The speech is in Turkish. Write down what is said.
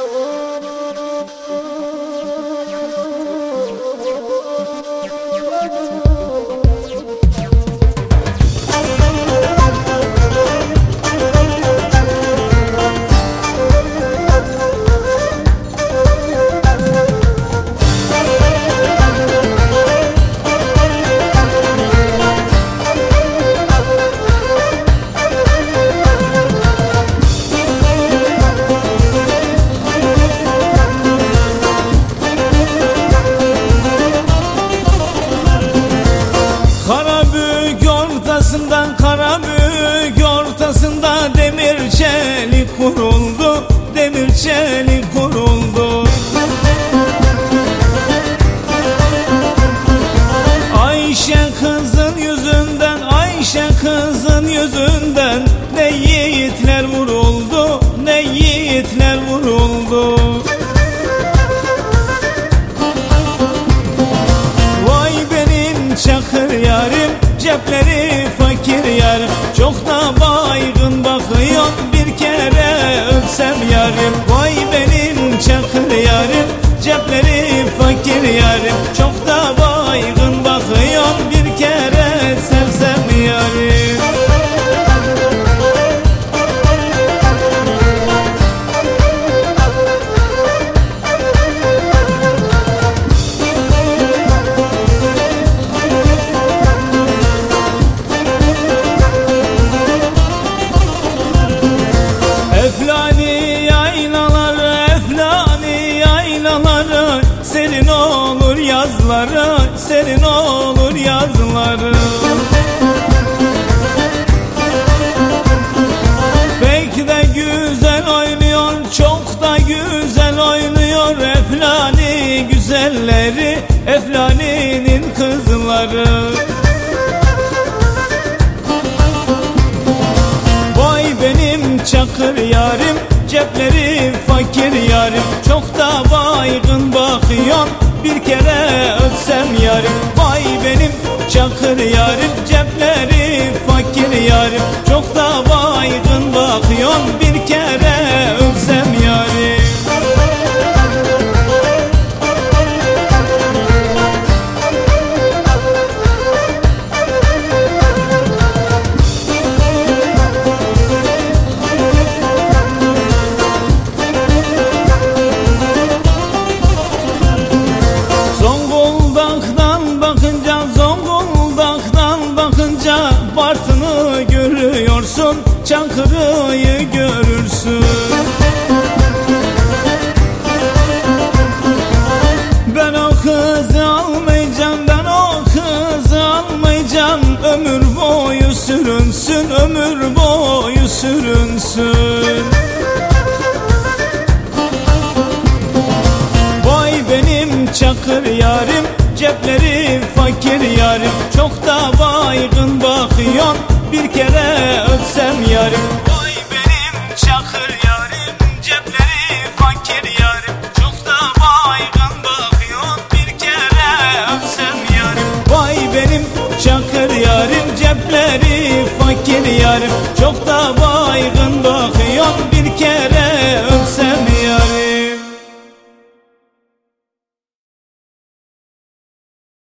Oh. Ortasında demir çelik kuruldu Demir çelik kuruldu. Ayşe kızın yüzünden Ayşe kızın yüzünden Ne yiğitler vuruldu Ne yiğitler vuruldu. Vay benim çakır yarim Cepleri yarim Çok yazları, senin olur yazları Pek de güzel oynuyor, çok da güzel oynuyor. Eflani güzelleri, eflaninin kızları. Vay benim çakır yarim Cepleri fakir yarim. Çok da baygın bakıyor Bir kere öpsem yarim. Vay benim çakır yarim Cepleri fakir yarim. Çok da baygın bakıyor Bir kere Çankırı'yı görürsün. Ben o kızı almayacağım Ben o kızı almayacağım. Ömür boyu sürünsün Ömür boyu sürünsün. Vay benim çakır yarim Cepleri fakir yarim. Çok da Bir kere öpsem yarim